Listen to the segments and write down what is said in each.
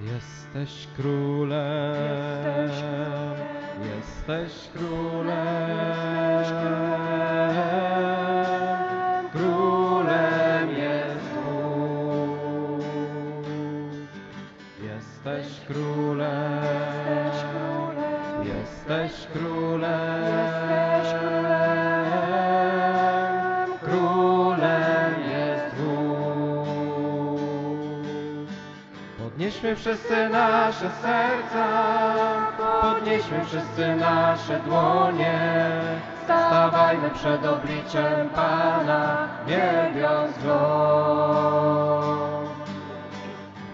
Jesteś królem, jesteś królem, królem Wszyscy nasze serca, podnieśmy wszyscy nasze dłonie. Stawajmy przed obliczem Pana, wielbiąc Go.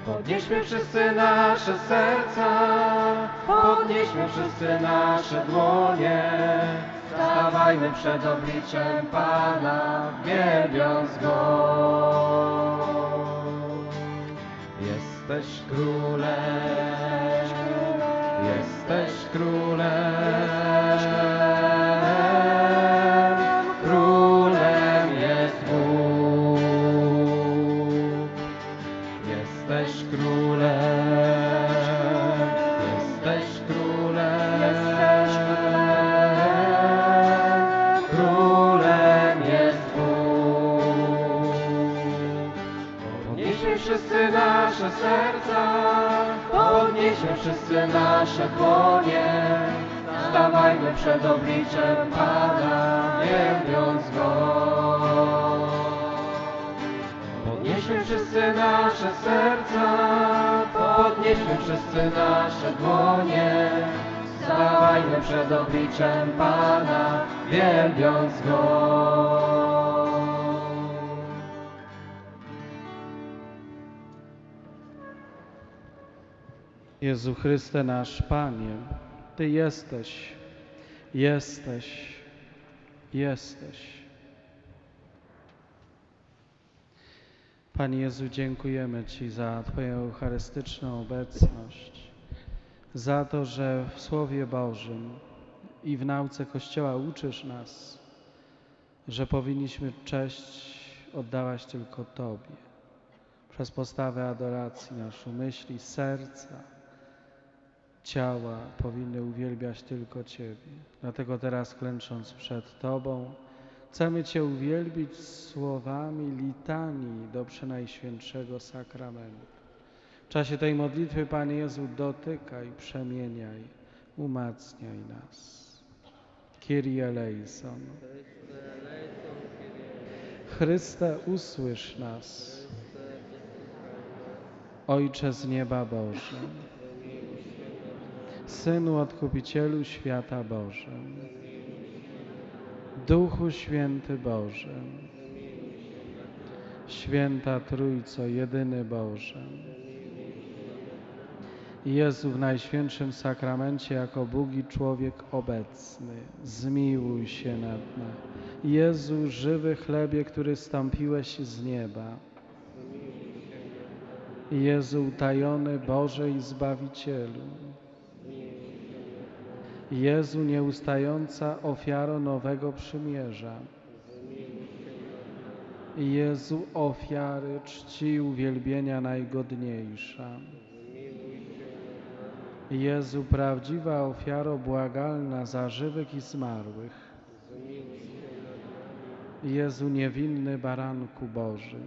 Podnieśmy wszyscy nasze serca, podnieśmy wszyscy nasze dłonie. Stawajmy przed obliczem Pana, wielbiąc Go. Jesteś królem, jesteś królem, wszyscy nasze dłonie. Stawajmy przed obliczem Pana, wielbiąc Go. Podnieśmy wszyscy nasze serca, podnieśmy wszyscy nasze dłonie. Stawajmy przed obliczem Pana, wielbiąc Go. Jezu Chryste nasz Panie, Ty jesteś, jesteś, jesteś. Panie Jezu, dziękujemy Ci za Twoją eucharystyczną obecność, za to, że w Słowie Bożym i w nauce Kościoła uczysz nas, że powinniśmy cześć oddawać tylko Tobie przez postawę adoracji naszą myśli, serca, ciała powinny uwielbiać tylko Ciebie. Dlatego teraz klęcząc przed Tobą, chcemy Cię uwielbić słowami litanii do Przenajświętszego Sakramentu. W czasie tej modlitwy, Panie Jezu, dotykaj, przemieniaj, umacniaj nas. Kyrie eleison. Chryste, usłysz nas. Ojcze z nieba Boże, Synu Odkupicielu świata Boże, Duchu Święty Boże, Święta Trójco, jedyny Boże, Jezu w Najświętszym Sakramencie jako Bóg i człowiek obecny, zmiłuj się nad nami. Jezu, żywy chlebie, który stąpiłeś z nieba, Jezu utajony Boże i Zbawicielu. Jezu nieustająca ofiaro nowego przymierza. Jezu ofiary czci uwielbienia najgodniejsza. Jezu prawdziwa ofiaro błagalna za żywych i zmarłych. Jezu niewinny baranku Boży.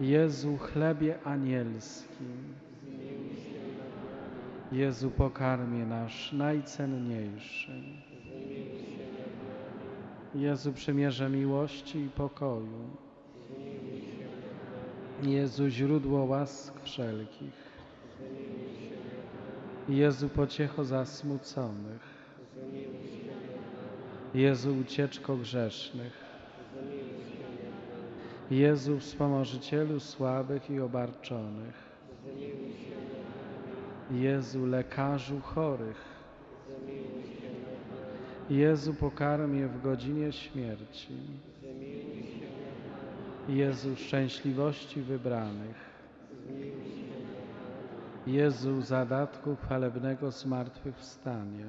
Jezu chlebie anielski. Jezu pokarmie nasz najcenniejszy. Jezu przymierze miłości i pokoju. Jezu źródło łask wszelkich. Jezu pociecho zasmuconych. Jezu ucieczko grzesznych. Jezu wspomożycielu słabych i obarczonych. Jezu lekarzu chorych. Jezu pokarmie w godzinie śmierci. Jezu szczęśliwości wybranych. Jezu zadatku chwalebnego zmartwychwstania.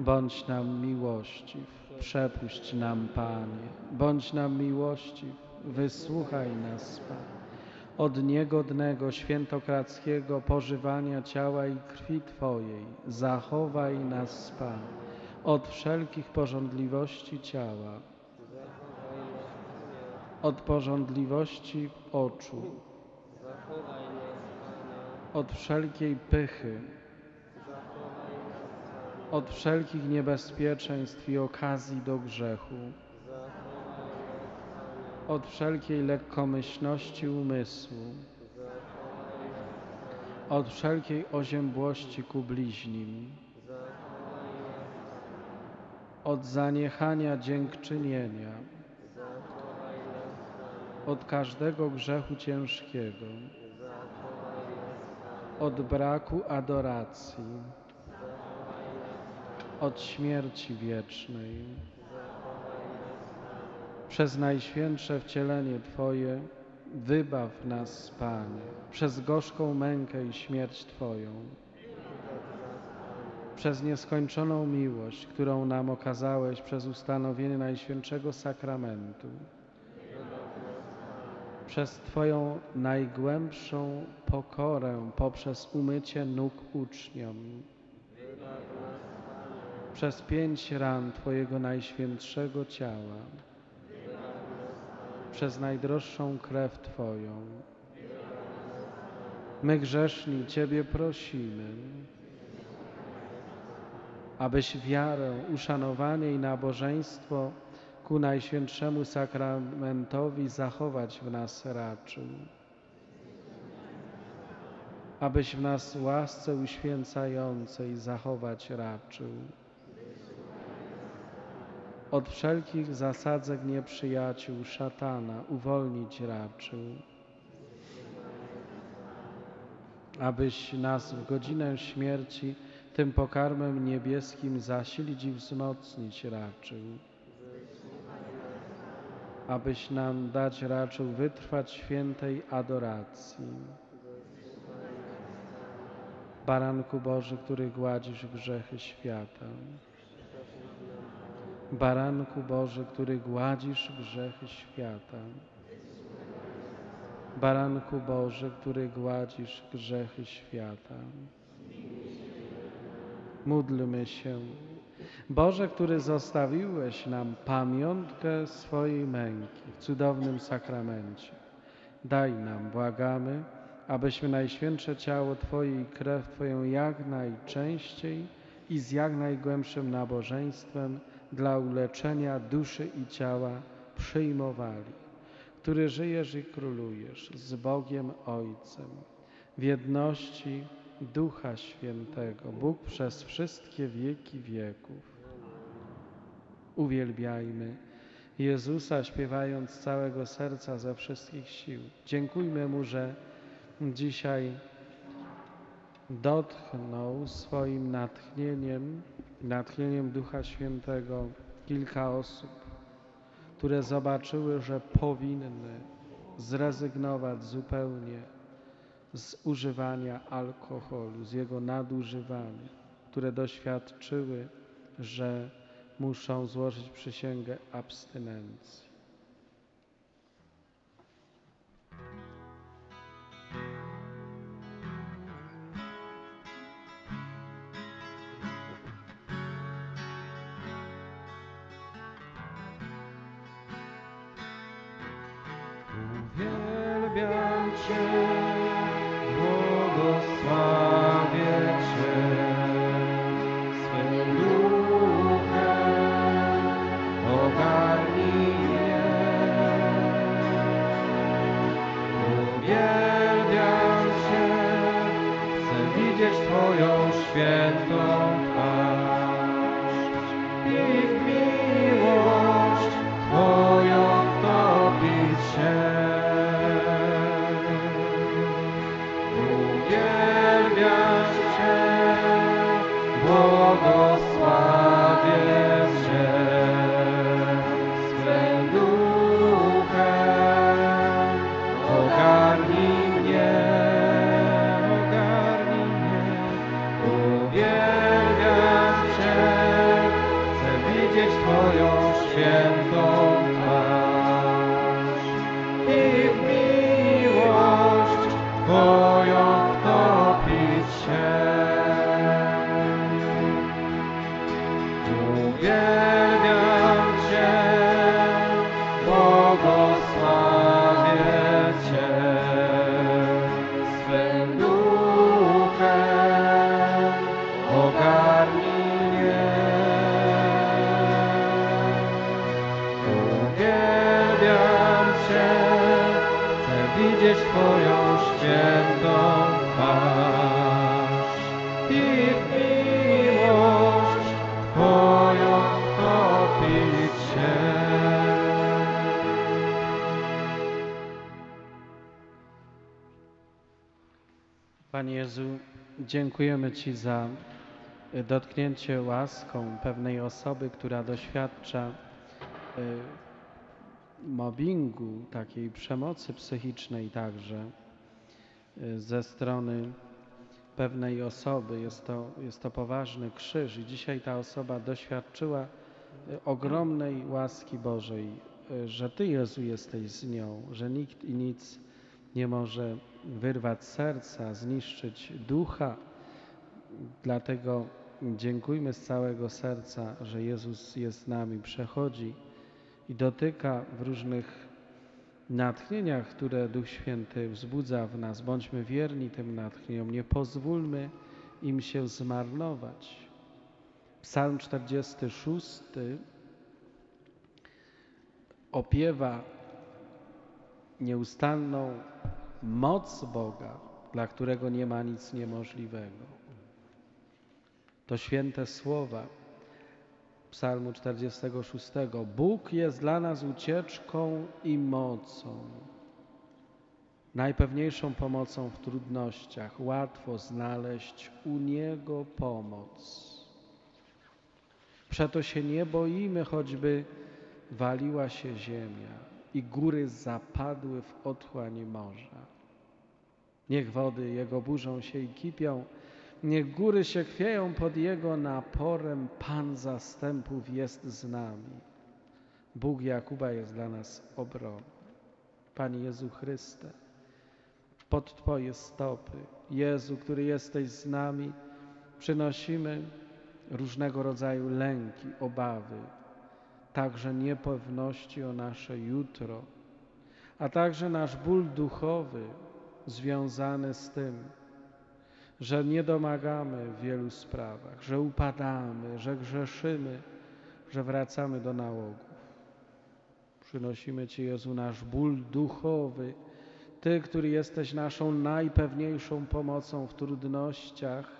Bądź nam miłościw, przepuść nam, Panie. Bądź nam miłościw, wysłuchaj nas, Panie. Od niegodnego świętokradzkiego pożywania ciała i krwi Twojej. Zachowaj nas, Panie, od wszelkich porządliwości ciała, od porządliwości oczu, od wszelkiej pychy, od wszelkich niebezpieczeństw i okazji do grzechu, od wszelkiej lekkomyślności umysłu, od wszelkiej oziębłości ku bliźnim, od zaniechania dziękczynienia, od każdego grzechu ciężkiego, od braku adoracji, od śmierci wiecznej. Przez najświętsze wcielenie Twoje wybaw nas, Panie, przez gorzką mękę i śmierć Twoją, przez nieskończoną miłość, którą nam okazałeś przez ustanowienie Najświętszego Sakramentu, przez Twoją najgłębszą pokorę poprzez umycie nóg uczniom, przez pięć ran Twojego Najświętszego Ciała, przez najdroższą krew Twoją. My grzeszni Ciebie prosimy, abyś wiarę, uszanowanie i nabożeństwo ku Najświętszemu Sakramentowi zachować w nas raczył. Abyś w nas łasce uświęcającej zachować raczył. Od wszelkich zasadzek nieprzyjaciół szatana uwolnić raczył. Abyś nas w godzinę śmierci tym pokarmem niebieskim zasilić i wzmocnić raczył. Abyś nam dać raczył wytrwać świętej adoracji. Baranku Boży, który gładzisz grzechy świata. Baranku Boży, który gładzisz grzechy świata. Baranku Boży, który gładzisz grzechy świata. Módlmy się. Boże, który zostawiłeś nam pamiątkę swojej męki w cudownym sakramencie, daj nam, błagamy, abyśmy najświętsze ciało Twoje i krew Twoją jak najczęściej i z jak najgłębszym nabożeństwem dla uleczenia duszy i ciała przyjmowali, który żyjesz i królujesz z Bogiem Ojcem w jedności Ducha Świętego, Bóg przez wszystkie wieki wieków. Uwielbiajmy Jezusa, śpiewając z całego serca ze wszystkich sił. Dziękujmy Mu, że dzisiaj dotknął swoim natchnieniem, natchnieniem Ducha Świętego kilka osób, które zobaczyły, że powinny zrezygnować zupełnie z używania alkoholu, z jego nadużywania, które doświadczyły, że muszą złożyć przysięgę abstynencji. Cię, widzieć Twoją świętą Panie Jezu, dziękujemy Ci za dotknięcie łaską pewnej osoby, która doświadcza y, mobbingu, takiej przemocy psychicznej także y, ze strony pewnej osoby. Jest to, jest to poważny krzyż i dzisiaj ta osoba doświadczyła y, ogromnej łaski Bożej, że Ty Jezu jesteś z nią, że nikt i nic nie może wyrwać serca, zniszczyć ducha. Dlatego dziękujmy z całego serca, że Jezus jest z nami, przechodzi i dotyka w różnych natchnieniach, które Duch Święty wzbudza w nas. Bądźmy wierni tym natchnieniom, nie pozwólmy im się zmarnować. Psalm 46 opiewa nieustanną moc Boga, dla którego nie ma nic niemożliwego. To święte słowa Psalmu 46. Bóg jest dla nas ucieczką i mocą, najpewniejszą pomocą w trudnościach. Łatwo znaleźć u Niego pomoc. Przeto się nie boimy, choćby waliła się ziemia i góry zapadły w otchłań morza. Niech wody Jego burzą się i kipią, niech góry się chwieją pod Jego naporem. Pan zastępów jest z nami. Bóg Jakuba jest dla nas obroną. Panie Jezu Chryste, pod Twoje stopy, Jezu, który jesteś z nami, przynosimy różnego rodzaju lęki, obawy, także niepewności o nasze jutro, a także nasz ból duchowy związany z tym, że nie domagamy w wielu sprawach, że upadamy, że grzeszymy, że wracamy do nałogów. Przynosimy Ci, Jezu, nasz ból duchowy, Ty, który jesteś naszą najpewniejszą pomocą w trudnościach.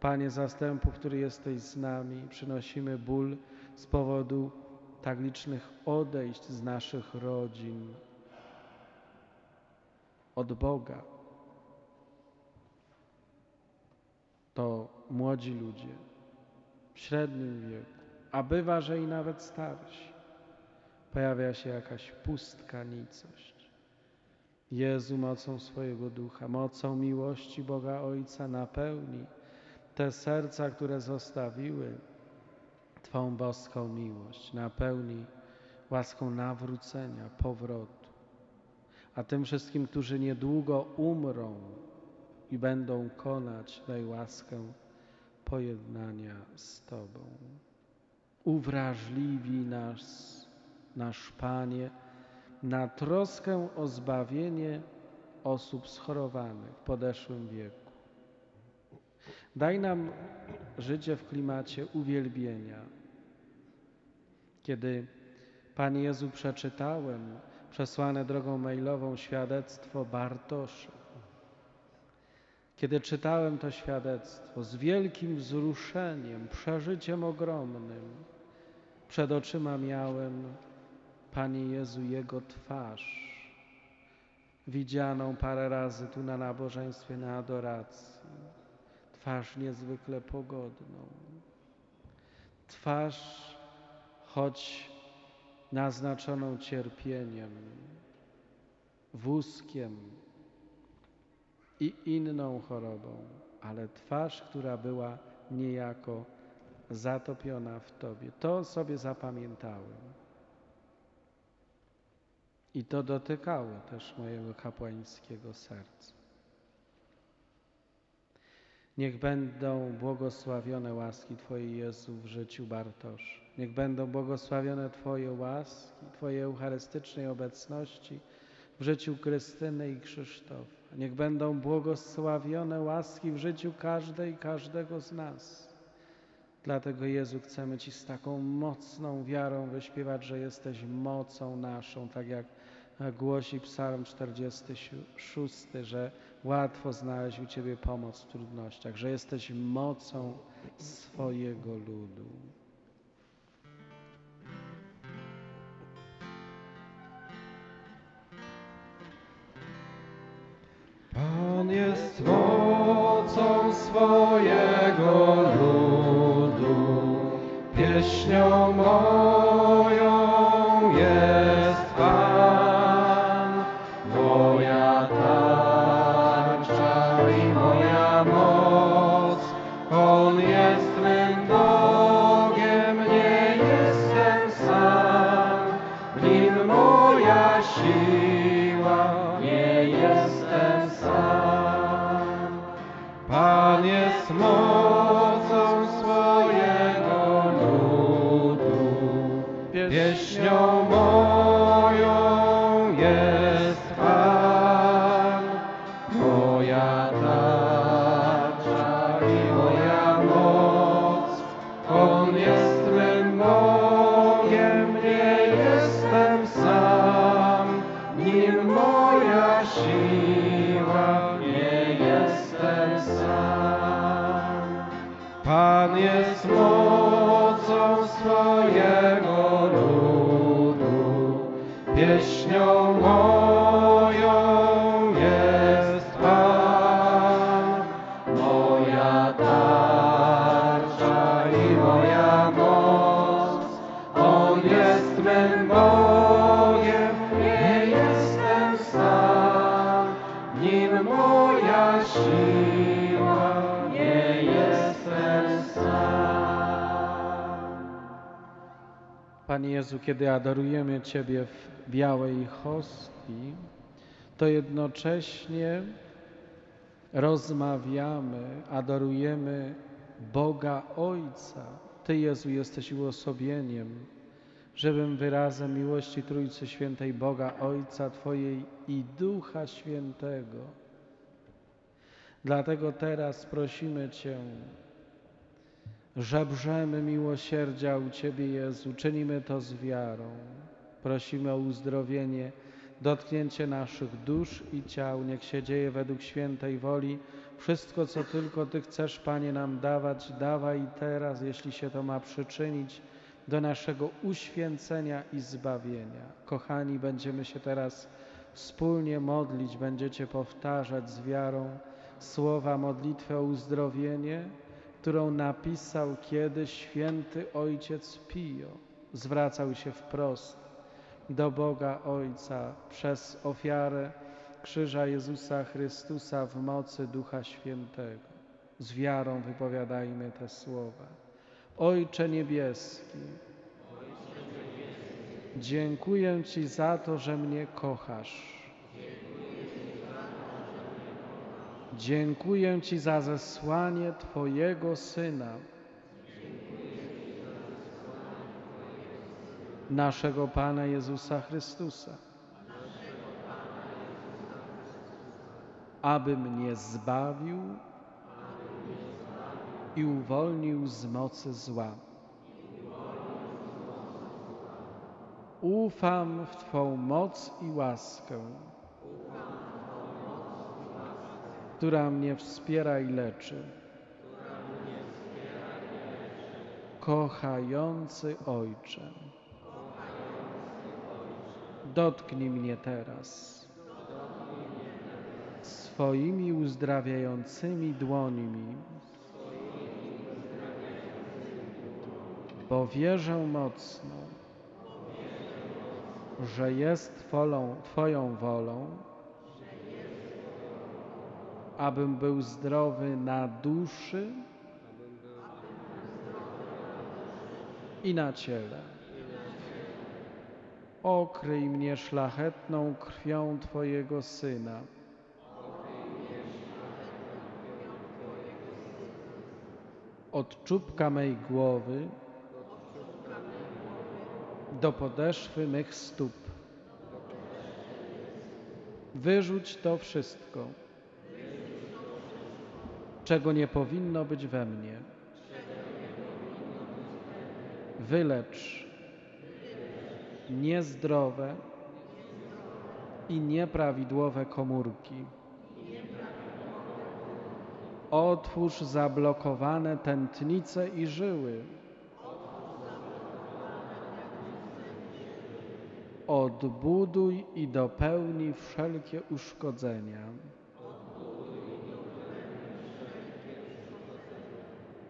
Panie zastępu, który jesteś z nami, przynosimy ból z powodu tak licznych odejść z naszych rodzin, od Boga. To młodzi ludzie w średnim wieku, a bywa, że i nawet starsi. Pojawia się jakaś pustka, nicość. Jezu mocą swojego ducha, mocą miłości Boga Ojca napełni te serca, które zostawiły Twą boską miłość, napełni łaską nawrócenia, powrotu. A tym wszystkim, którzy niedługo umrą i będą konać, daj łaskę pojednania z Tobą. Uwrażliwi nas, nasz Panie, na troskę o zbawienie osób schorowanych w podeszłym wieku. Daj nam życie w klimacie uwielbienia. Kiedy Panie Jezu przeczytałem przesłane drogą mailową świadectwo Bartosza, kiedy czytałem to świadectwo z wielkim wzruszeniem, przeżyciem ogromnym, przed oczyma miałem, Panie Jezu, Jego twarz, widzianą parę razy tu na nabożeństwie, na adoracji. Twarz niezwykle pogodną. Twarz, choć naznaczoną cierpieniem, wózkiem i inną chorobą, ale twarz, która była niejako zatopiona w Tobie. To sobie zapamiętałem. I to dotykało też mojego kapłańskiego serca. Niech będą błogosławione łaski Twojej Jezu w życiu Bartosza. Niech będą błogosławione Twoje łaski, Twojej eucharystycznej obecności w życiu Krystyny i Krzysztofa. Niech będą błogosławione łaski w życiu każdej i każdego z nas. Dlatego Jezu chcemy Ci z taką mocną wiarą wyśpiewać, że jesteś mocą naszą, tak jak głosi Psalm 46, że łatwo znaleźć u Ciebie pomoc w trudnościach, że jesteś mocą swojego ludu. Pan jest mocą swojego ludu, pieśnią moją jest Pan, moja tarcza i moja moc. On jest mym Bogiem, nie jestem sam, w Nim moja siła, Panie Jezu, kiedy adorujemy Ciebie w białej hostii, to jednocześnie rozmawiamy, adorujemy Boga Ojca. Ty, Jezu, jesteś uosobieniem, żebym wyrazem miłości Trójcy Świętej Boga Ojca Twojej i Ducha Świętego. Dlatego teraz prosimy Cię, żebrzemy miłosierdzia u Ciebie, Jezu, czynimy to z wiarą. Prosimy o uzdrowienie, dotknięcie naszych dusz i ciał. Niech się dzieje według świętej woli. Wszystko, co tylko Ty chcesz, Panie, nam dawać, dawaj teraz, jeśli się to ma przyczynić do naszego uświęcenia i zbawienia. Kochani, będziemy się teraz wspólnie modlić, będziecie powtarzać z wiarą słowa modlitwy o uzdrowienie, którą napisał kiedyś święty ojciec Pio. Zwracał się wprost do Boga Ojca przez ofiarę krzyża Jezusa Chrystusa w mocy Ducha Świętego. Z wiarą wypowiadajmy te słowa. Ojcze Niebieski, dziękuję Ci za to, że mnie kochasz. Dziękuję Ci za zesłanie Twojego Syna, naszego Pana Jezusa Chrystusa, aby mnie zbawił i uwolnił z mocy zła. Ufam w Twą moc i łaskę, która mnie wspiera i leczy. Kochający Ojcze, dotknij mnie teraz swoimi uzdrawiającymi dłońmi, bo wierzę mocno, że jest Twoją wolą, abym był zdrowy na duszy i na ciele. Okryj mnie szlachetną krwią Twojego Syna od czubka mej głowy do podeszwy mych stóp. Wyrzuć to wszystko, czego nie powinno być we mnie. Wylecz niezdrowe i nieprawidłowe komórki. Otwórz zablokowane tętnice i żyły. Odbuduj i dopełnij wszelkie uszkodzenia.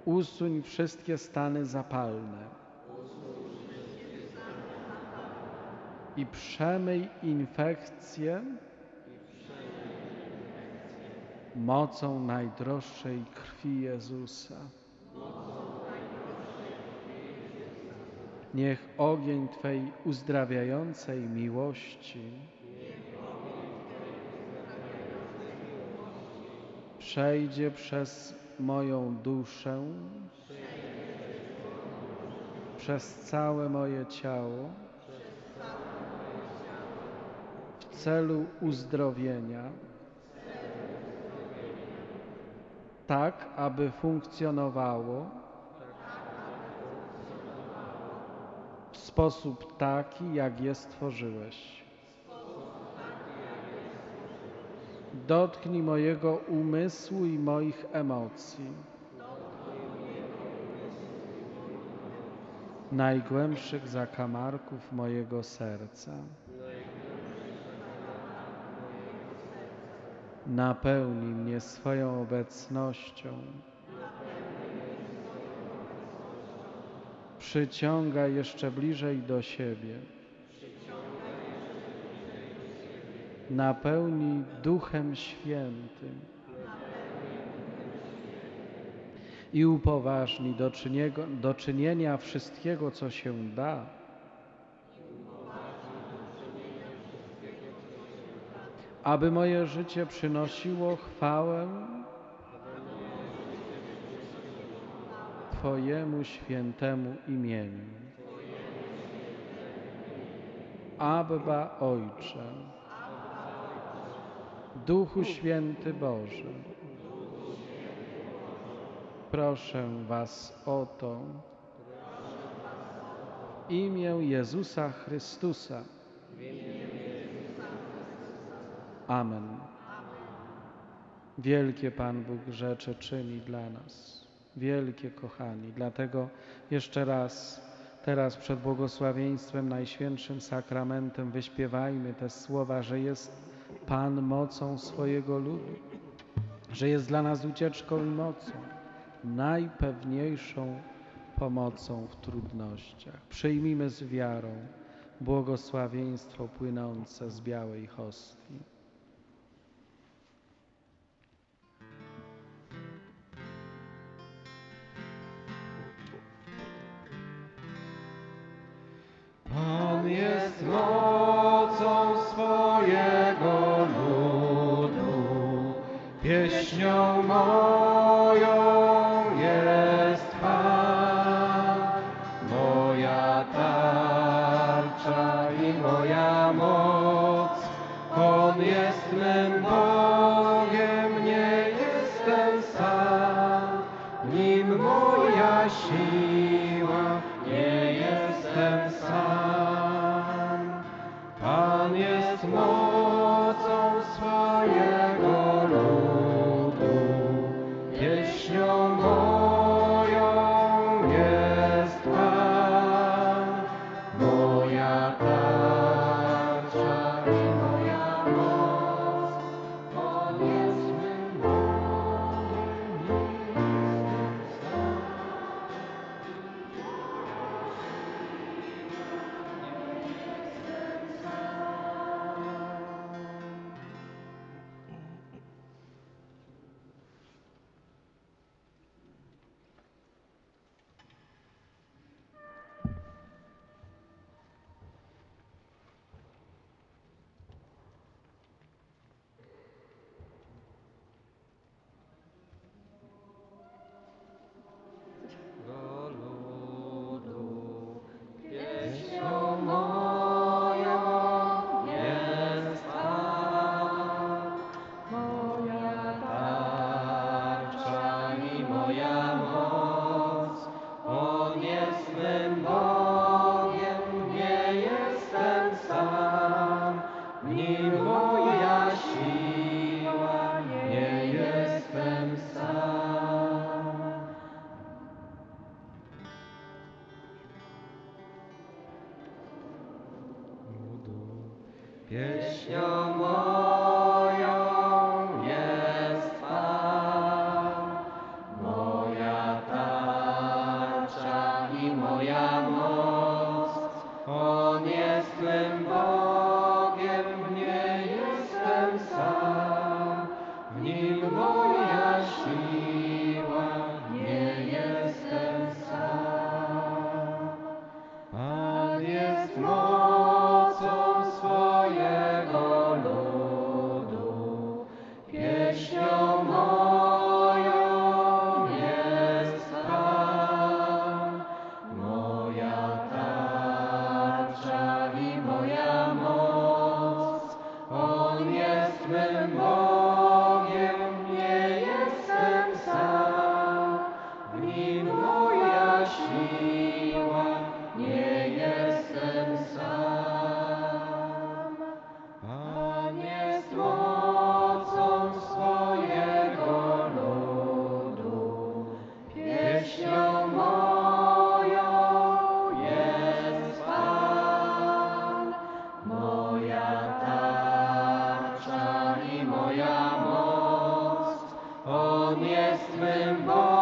Usuń wszystkie stany zapalne. I przemyj infekcje mocą najdroższej krwi Jezusa. Niech ogień Twej uzdrawiającej miłości przejdzie przez moją duszę, przez całe moje ciało w celu uzdrowienia, tak aby funkcjonowało w sposób taki, jak je stworzyłeś. Dotknij mojego umysłu i moich emocji. Najgłębszych zakamarków mojego serca. Napełnij mnie swoją obecnością. Przyciąga jeszcze bliżej do siebie. Napełnij Duchem Świętym i upoważnij do, czyniego, do czynienia wszystkiego, co się da. Aby moje życie przynosiło chwałę Twojemu świętemu imieniu. Abba Ojcze, Duchu Święty Boże, proszę Was o to w imię Jezusa Chrystusa. Amen. Wielkie Pan Bóg rzeczy czyni dla nas. Wielkie kochani. Dlatego jeszcze raz, teraz przed błogosławieństwem, Najświętszym Sakramentem wyśpiewajmy te słowa, że jest Pan mocą swojego ludu, że jest dla nas ucieczką i mocą, najpewniejszą pomocą w trudnościach. Przyjmijmy z wiarą błogosławieństwo płynące z białej hostii. On